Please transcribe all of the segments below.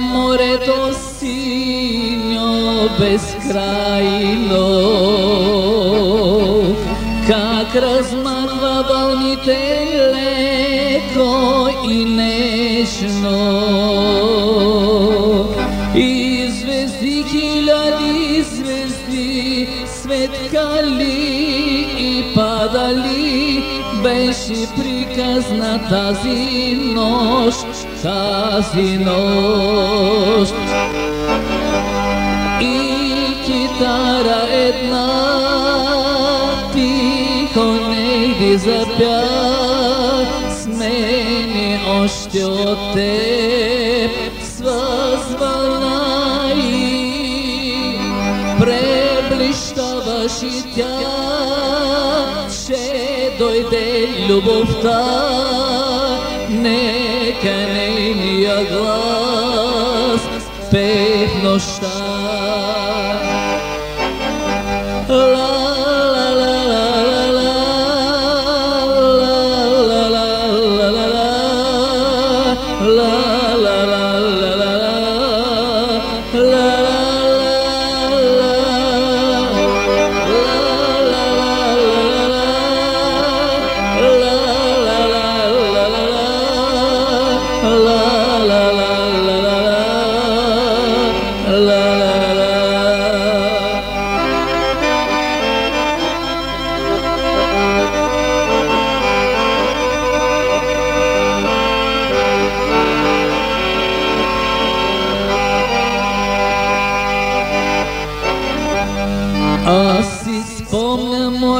amore dosinjo безкрайно, как размахва вълните леко и нежно. И звезди, хиляди звезди, светкали и падали, беше приказна тази нощ тази нощ. И китара една тихо не ги запя, смени още от теб. Свъзвана и преблищаваш и ще дойде любовта, нека нейния глас пее в нощта. Аз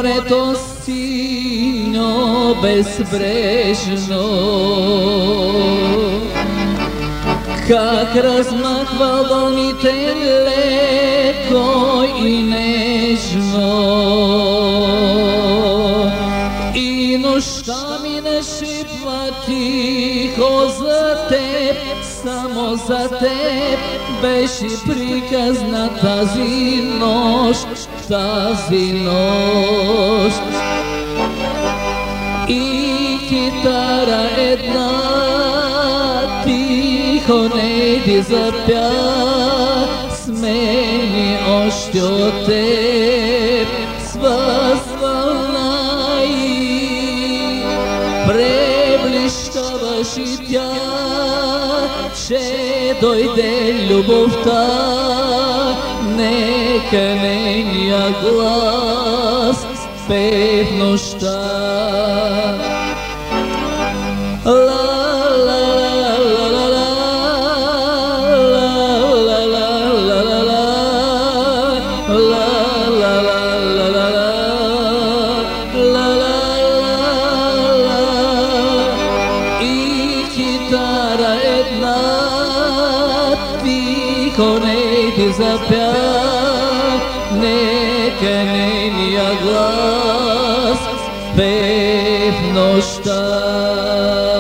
морето синьо безбрежно, как размахва вълните леко и нежно. И нощта ми не шипва тихо за теб, само за теб беше приказна тази нощ, тази нощ. И китара една тихо не ти запя, смени още от теб свъзвана и преблищаваш и тя, ще дойде любовта, нека нейния глас пее в нощта. Не ти запя, нека нейния глас пее в нощта.